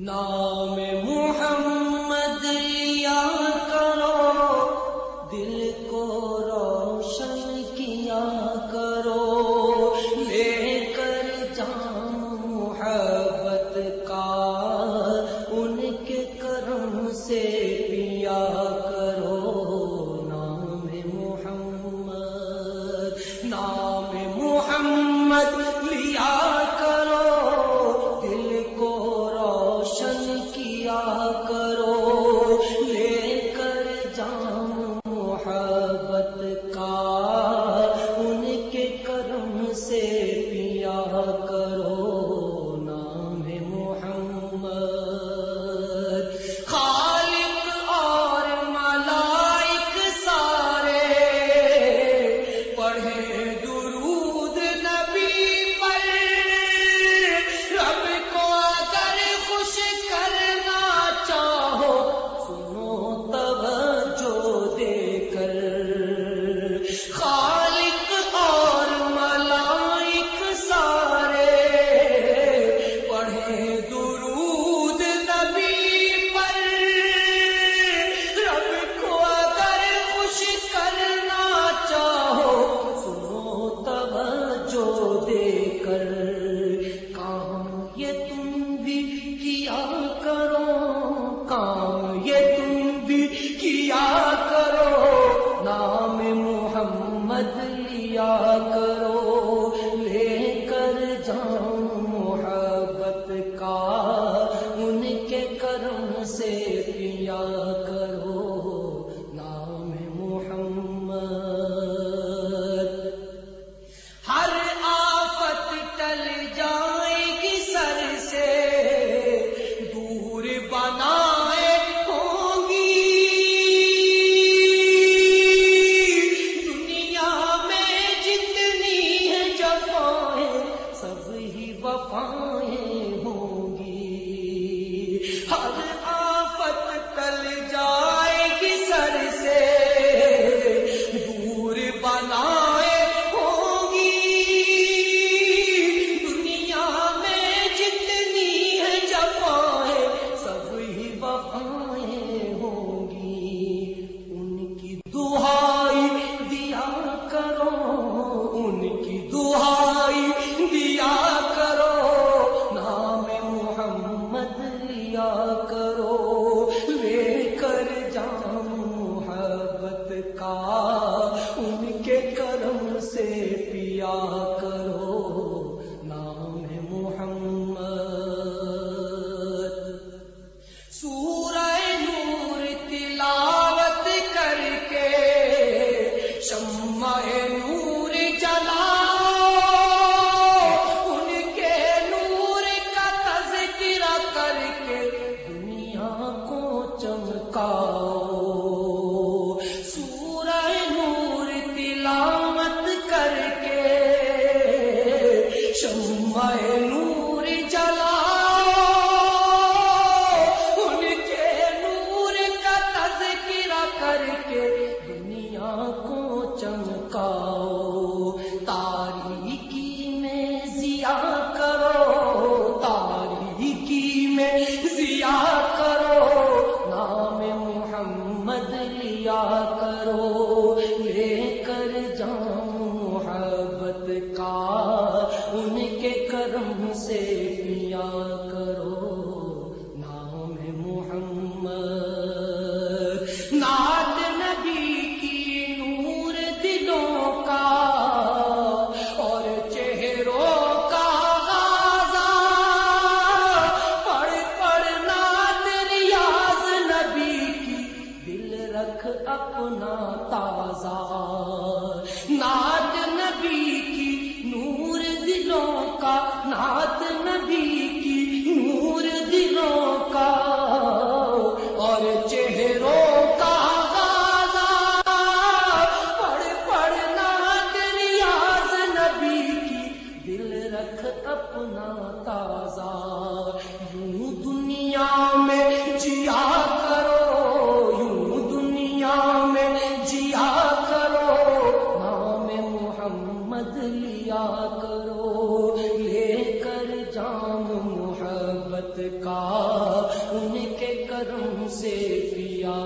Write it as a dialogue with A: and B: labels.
A: نام محمد لیا کرو، دل کو روشن کیا کرو، لے کر جام محبت کا، ان کے کرم سے پیا کرو، نام محمد نام محمد محبت کرو نام محمد۔ ہر آفت ٹل جائے گی سر سے، دور بنائے دنیا میں جتنی ہے جفائیں ہوں گی۔ ہر کرو کو چمکاؤ۔ سورہ نور تلاوت کر کے شمع نور جلاؤ۔ ان کے نور کا تذکرہ کر کے دنیا کو چمکاؤ۔ کرم سے پیا کرو؟ نام محمد۔ نات نبی کی نور دلوں کا اور چہروں کا غازہ۔ پڑھ پڑ نات ریاض نبی کی، دل رکھ اپنا تازہ۔ نات نعت نبی سے پیا